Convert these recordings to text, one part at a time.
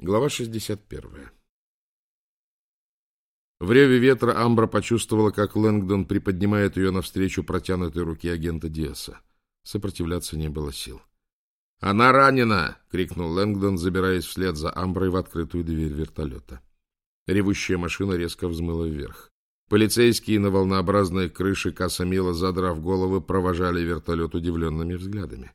Глава 61. В реве ветра Амбра почувствовала, как Лэнгдон приподнимает ее навстречу протянутой руки агента Диаса. Сопротивляться не было сил. «Она ранена!» — крикнул Лэнгдон, забираясь вслед за Амброй в открытую дверь вертолета. Ревущая машина резко взмыла вверх. Полицейские на волнообразной крыше Касамила, задрав головы, провожали вертолет удивленными взглядами.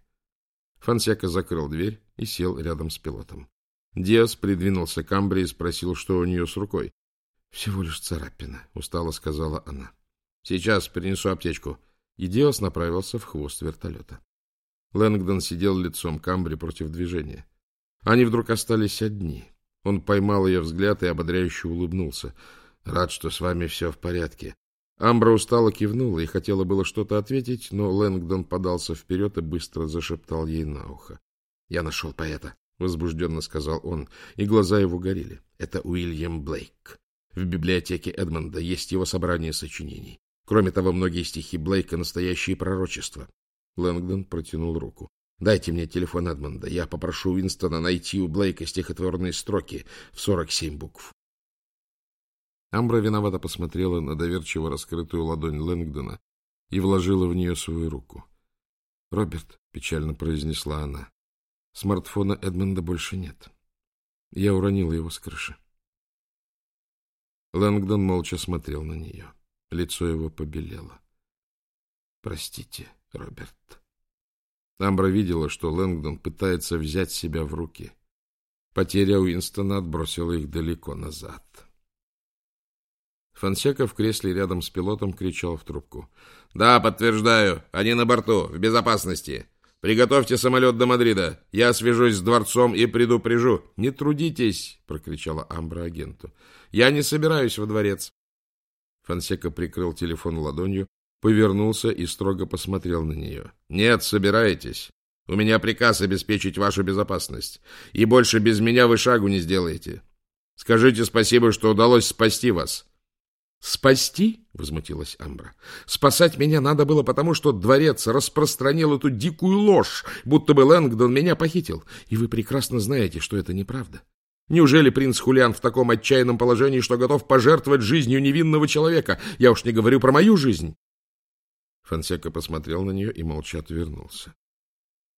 Фансека закрыл дверь и сел рядом с пилотом. Диас придвинулся к Амбре и спросил, что у нее с рукой. — Всего лишь царапина, — устало сказала она. — Сейчас принесу аптечку. И Диас направился в хвост вертолета. Лэнгдон сидел лицом к Амбре против движения. Они вдруг остались одни. Он поймал ее взгляд и ободряюще улыбнулся. — Рад, что с вами все в порядке. Амбра устало кивнула и хотела было что-то ответить, но Лэнгдон подался вперед и быстро зашептал ей на ухо. — Я нашел поэта. — возбужденно сказал он, и глаза его горели. Это Уильям Блейк. В библиотеке Эдмонда есть его собрание сочинений. Кроме того, многие стихи Блейка — настоящие пророчества. Лэнгдон протянул руку. — Дайте мне телефон Эдмонда. Я попрошу Уинстона найти у Блейка стихотворные строки в сорок семь букв. Амбра виновато посмотрела на доверчиво раскрытую ладонь Лэнгдона и вложила в нее свою руку. — Роберт, — печально произнесла она, Смартфона Эдмонда больше нет. Я уронил его с крыши. Лэнгдон молча смотрел на нее. Лицо его побелело. «Простите, Роберт». Амбра видела, что Лэнгдон пытается взять себя в руки. Потеря Уинстона отбросила их далеко назад. Фансека в кресле рядом с пилотом кричал в трубку. «Да, подтверждаю, они на борту, в безопасности. Приготовьте самолет до Мадрида. Я свяжусь с дворцом и предупрежу. Не трудитесь, прокричала Амбра агенту. Я не собираюсь во дворец. Фансека прикрыл телефон ладонью, повернулся и строго посмотрел на нее. Нет, собираетесь. У меня приказ обеспечить вашу безопасность. И больше без меня вы шагу не сделаете. Скажите спасибо, что удалось спасти вас. «Спасти?» — возмутилась Амбра. «Спасать меня надо было потому, что дворец распространил эту дикую ложь, будто бы Лэнгдон меня похитил. И вы прекрасно знаете, что это неправда. Неужели принц Хулиан в таком отчаянном положении, что готов пожертвовать жизнью невинного человека? Я уж не говорю про мою жизнь!» Фонсека посмотрел на нее и молча отвернулся.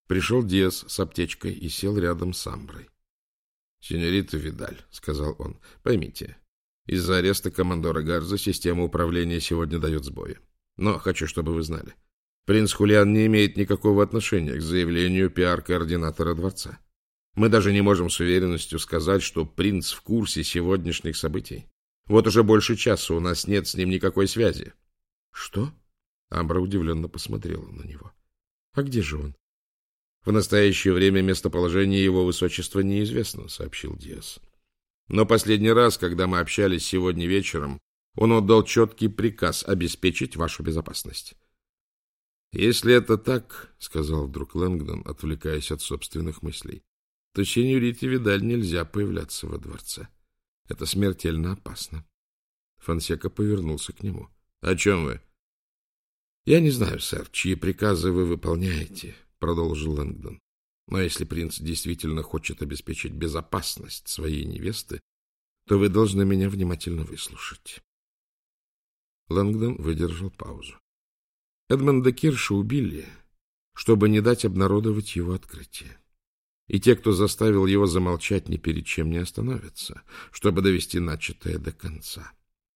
Пришел Диас с аптечкой и сел рядом с Амброй. — Сеньорита Видаль, — сказал он, — поймите, из-за ареста командора Гарза система управления сегодня дает сбои. Но хочу, чтобы вы знали. Принц Хулиан не имеет никакого отношения к заявлению пиар-координатора дворца. Мы даже не можем с уверенностью сказать, что принц в курсе сегодняшних событий. Вот уже больше часа у нас нет с ним никакой связи. — Что? — Амбра удивленно посмотрела на него. — А где же он? — В настоящее время местоположение его высочества неизвестно, — сообщил Диас. Но последний раз, когда мы общались сегодня вечером, он отдал четкий приказ обеспечить вашу безопасность. «Если это так, — сказал вдруг Лэнгдон, отвлекаясь от собственных мыслей, — то сеньорите Видаль нельзя появляться во дворце. Это смертельно опасно». Фансека повернулся к нему. — О чем вы? — Я не знаю, сэр, чьи приказы вы выполняете, — продолжил Лэнгдон. Но если принц действительно хочет обеспечить безопасность своей невесты, то вы должны меня внимательно выслушать. Лэнгдон выдержал паузу. Эдмонда Кирша убили, чтобы не дать обнародовать его открытие. И те, кто заставил его замолчать, ни перед чем не остановятся, чтобы довести начатое до конца.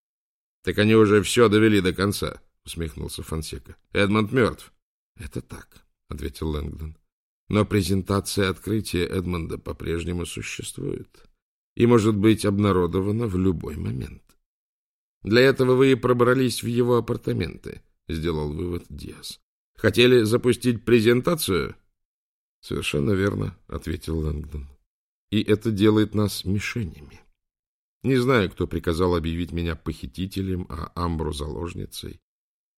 — Так они уже все довели до конца, — усмехнулся Фонсека. — Эдмонд мертв. — Это так, — ответил Лэнгдон. Но презентация открытия Эдмонда по-прежнему существует и может быть обнародована в любой момент. Для этого вы и пробрались в его апартаменты, сделал вывод Диас. Хотели запустить презентацию? Совершенно верно, ответил Лэнгдон. И это делает нас мишенями. Не знаю, кто приказал объявить меня похитителем, а Амбру заложницей.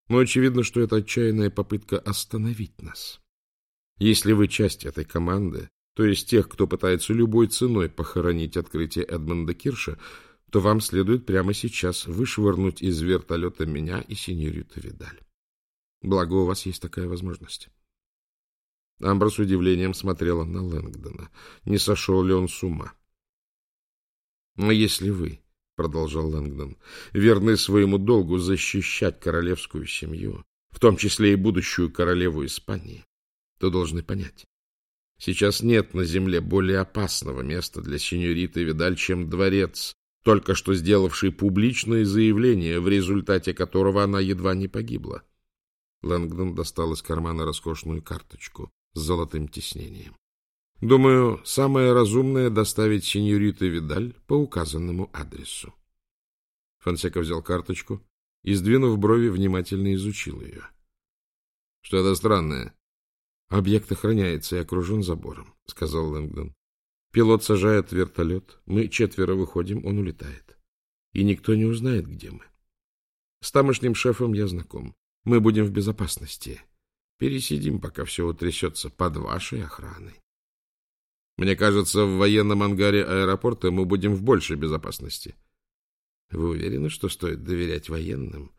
Но очевидно, что это отчаянная попытка остановить нас. Если вы часть этой команды, то есть тех, кто пытается любой ценой похоронить открытие Эдмонда Кирша, то вам следует прямо сейчас вышвырнуть из вертолета меня и синьориту Видаль. Благо, у вас есть такая возможность. Амбра с удивлением смотрела на Лэнгдона. Не сошел ли он с ума? Но если вы, — продолжал Лэнгдон, — верны своему долгу защищать королевскую семью, в том числе и будущую королеву Испании, то должны понять. Сейчас нет на земле более опасного места для сеньориты Видаль, чем дворец, только что сделавший публичное заявление, в результате которого она едва не погибла. Лэнгдон достал из кармана роскошную карточку с золотым тиснением. Думаю, самое разумное — доставить сеньорите Видаль по указанному адресу. Фонсека взял карточку и, сдвинув брови, внимательно изучил ее. — Что-то странное. — Объект охраняется и окружен забором, — сказал Лэнгдон. Пилот сажает вертолет, мы четверо выходим, он улетает. И никто не узнает, где мы. С тамошним шефом я знаком. Мы будем в безопасности. Пересидим, пока все утрясется под вашей охраной. Мне кажется, в военном ангаре аэропорта мы будем в большей безопасности. Вы уверены, что стоит доверять военным,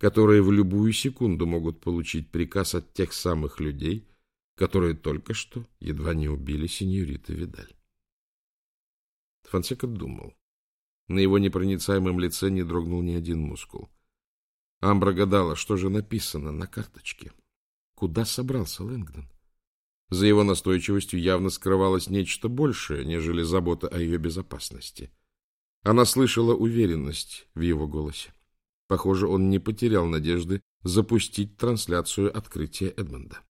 которые в любую секунду могут получить приказ от тех самых людей, которые только что едва не убили сеньорита Видаль? Фонсека думал. На его непроницаемом лице не дрогнул ни один мускул. Амбра гадала, что же написано на карточке. Куда собрался Лэнгдон? За его настойчивостью явно скрывалось нечто большее, нежели забота о ее безопасности. Она слышала уверенность в его голосе. Похоже, он не потерял надежды запустить трансляцию открытия Эдмонда.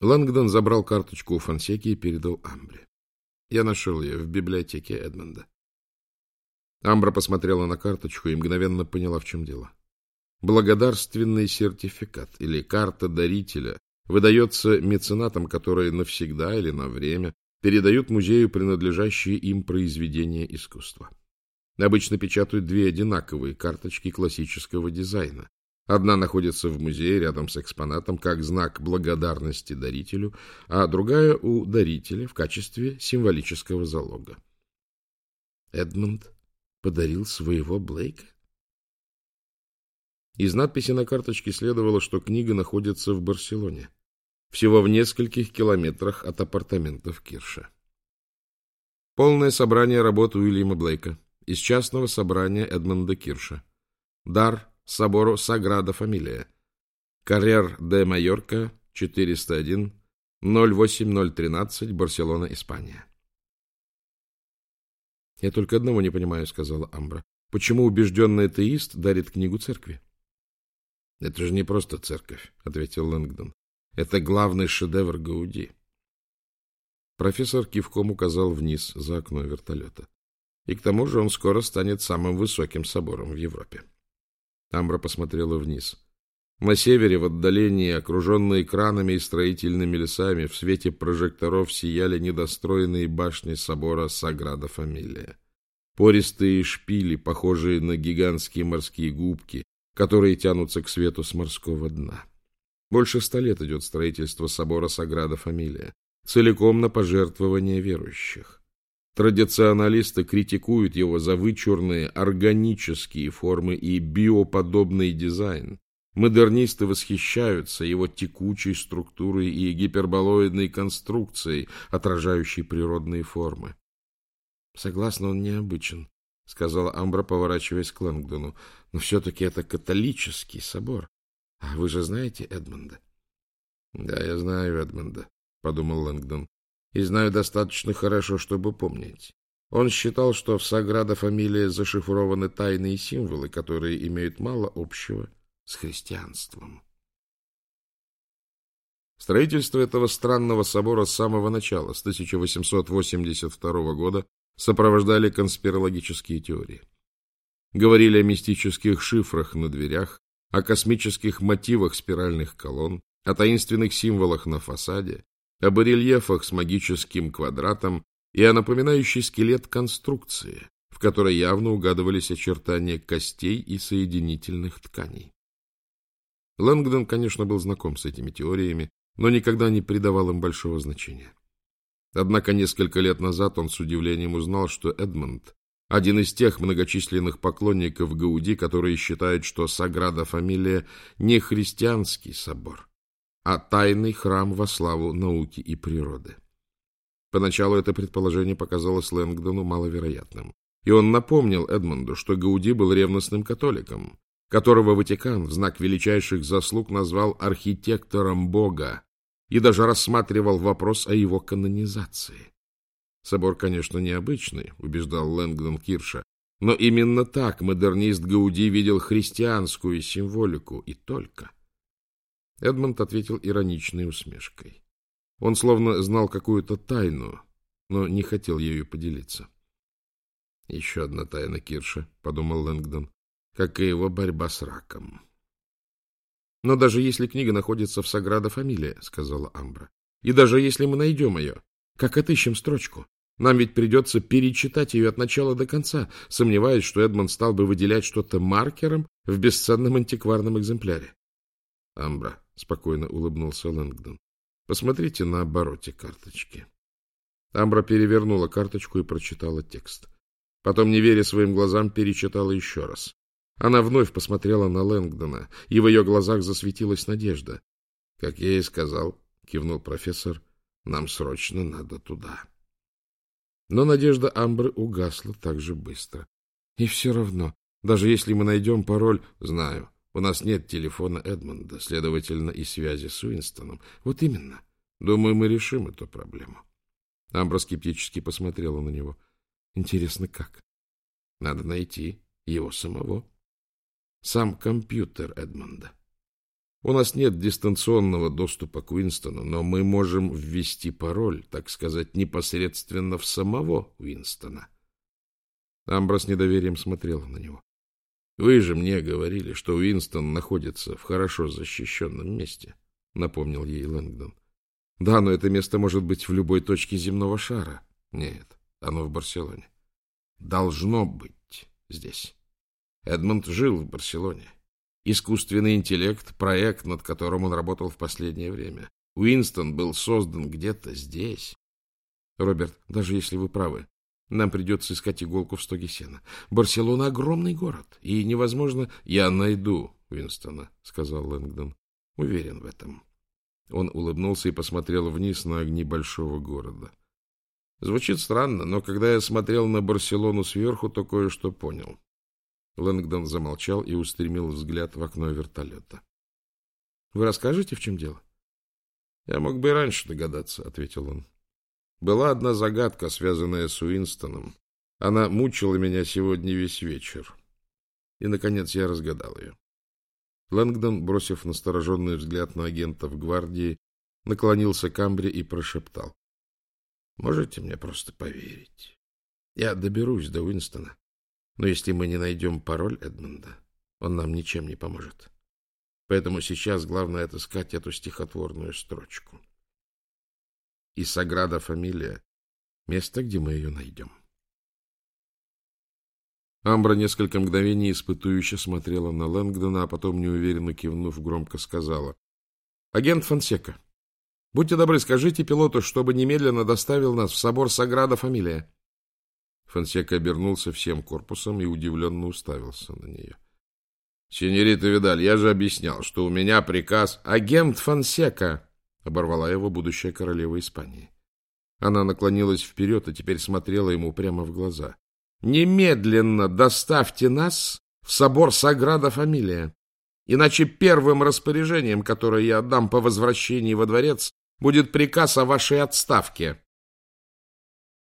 Лэнгдон забрал карточку у Фонсеки и передал Амбре. Я нашел ее в библиотеке Эдмонда. Амбра посмотрела на карточку и мгновенно поняла, в чем дело. Благодарственный сертификат или карта дарителя выдается меценатам, которые навсегда или на время передают музею принадлежащие им произведения искусства. Обычно печатают две одинаковые карточки классического дизайна, Одна находится в музее рядом с экспонатом как знак благодарности дарителю, а другая у дарителя в качестве символического залога. Эдмонд подарил своего Блейка? Из надписи на карточке следовало, что книга находится в Барселоне, всего в нескольких километрах от апартаментов Кирша. Полное собрание работ Уильяма Блейка из частного собрания Эдмонда Кирша. Дар собору Саграда Фамилия. Карьер де Майорка, 401, 08013, Барселона, Испания. — Я только одного не понимаю, — сказала Амбра. — Почему убежденный атеист дарит книгу церкви? — Это же не просто церковь, — ответил Лэнгдон. — Это главный шедевр Гауди. Профессор кивком указал вниз за окно вертолета. И к тому же он скоро станет самым высоким собором в Европе. Амбра посмотрела вниз. На севере, в отдалении, окруженные кранами и строительными лесами, в свете прожекторов сияли недостроенные башни собора Саграда Фамилия. Пористые шпили, похожие на гигантские морские губки, которые тянутся к свету с морского дна. Больше ста лет идет строительство собора Саграда Фамилия, целиком на пожертвования верующих. Традиционалисты критикуют его за вычурные органические формы и биоподобный дизайн. Модернисты восхищаются его текучей структурой и гиперболоидной конструкцией, отражающей природные формы. — Согласно, он необычен, — сказала Амбра, поворачиваясь к Лэнгдону. — Но все-таки это католический собор. А вы же знаете Эдмонда? — Да, я знаю Эдмонда, — подумал Лэнгдон и знаю достаточно хорошо, чтобы помнить. Он считал, что в Саграда фамилия зашифрованы тайные символы, которые имеют мало общего с христианством. Строительство этого странного собора с самого начала, с 1882 года, сопровождали конспирологические теории. Говорили о мистических шифрах на дверях, о космических мотивах спиральных колонн, о таинственных символах на фасаде, о барельефах с магическим квадратом и о напоминающей скелет конструкции, в которой явно угадывались очертания костей и соединительных тканей. Лэнгдон, конечно, был знаком с этими теориями, но никогда не придавал им большого значения. Однако несколько лет назад он с удивлением узнал, что Эдмонд – один из тех многочисленных поклонников Гауди, которые считают, что Саграда Фамилия – не христианский собор, а тайный храм во славу науки и природы. Поначалу это предположение показалось Лэнгдону маловероятным, и он напомнил Эдмонду, что Гауди был ревностным католиком, которого Ватикан в знак величайших заслуг назвал архитектором Бога и даже рассматривал вопрос о его канонизации. Собор, конечно, необычный, убеждал Лэнгдон Кирша, но именно так модернист Гауди видел христианскую символику и только. Эдмонд ответил ироничной усмешкой. Он словно знал какую-то тайну, но не хотел ею поделиться. — Еще одна тайна Кирша, — подумал Лэнгдон, — как и его борьба с раком. — Но даже если книга находится в Саграда Фамилия, — сказала Амбра, — и даже если мы найдем ее, как отыщем строчку? Нам ведь придется перечитать ее от начала до конца, сомневаясь, что Эдмонд стал бы выделять что-то маркером в бесценном антикварном экземпляре. — Амбра, — спокойно улыбнулся Лэнгдон, — посмотрите на обороте карточки. Амбра перевернула карточку и прочитала текст. Потом, не веря своим глазам, перечитала еще раз. Она вновь посмотрела на Лэнгдона, и в ее глазах засветилась надежда. — Как я и сказал, — кивнул профессор, — нам срочно надо туда. Но надежда Амбры угасла так же быстро. И все равно, даже если мы найдем пароль... Знаю, у нас нет телефона Эдмонда, следовательно, и связи с Уинстоном. Вот именно. Думаю, мы решим эту проблему. Амбра скептически посмотрела на него. Интересно, как? Надо найти его самого. Сам компьютер Эдмонда. У нас нет дистанционного доступа к Уинстону, но мы можем ввести пароль, так сказать, непосредственно в самого Уинстона. Амбра с недоверием смотрела на него. Вы же мне говорили, что Уинстон находится в хорошо защищенном месте, напомнил ей Лэнгдон. Да, но это место может быть в любой точке земного шара. Нет, оно в Барселоне. Должно быть здесь. Эдмонд жил в Барселоне. Искусственный интеллект — проект, над которым он работал в последнее время. Уинстон был создан где-то здесь. Роберт, даже если вы правы, нам придется искать иголку в стоге сена. Барселона — огромный город, и невозможно... — Я найду Уинстона, — сказал Лэнгдон. — Уверен в этом. Он улыбнулся и посмотрел вниз на огни большого города. Звучит странно, но когда я смотрел на Барселону сверху, то кое-что понял. Лэнгдон замолчал и устремил взгляд в окно вертолета. — Вы расскажете, в чем дело? — Я мог бы и раньше догадаться, — ответил он. Была одна загадка, связанная с Уинстоном. Она мучила меня сегодня весь вечер. И, наконец, я разгадал ее. Лэнгдон, бросив настороженный взгляд на агентов гвардии, наклонился к Амбре и прошептал. — Можете мне просто поверить? Я доберусь до Уинстона. Но если мы не найдем пароль Эдмонда, он нам ничем не поможет. Поэтому сейчас главное отыскать эту стихотворную строчку. И Саграда Фамилия — место, где мы ее найдем. Амбра несколько мгновений испытующе смотрела на Лэнгдона, а потом, неуверенно кивнув, громко сказала. — Агент Фонсека, будьте добры, скажите пилоту, чтобы немедленно доставил нас в собор Саграда Фамилия. Фонсека обернулся всем корпусом и удивленно уставился на нее. — Синьорита Видаль, я же объяснял, что у меня приказ... — Агент Фонсека! — оборвала его будущая королева Испании. Она наклонилась вперед и теперь смотрела ему прямо в глаза. — Немедленно доставьте нас в собор Саграда Фамилия, иначе первым распоряжением, которое я отдам по возвращении во дворец, будет приказ о вашей отставке.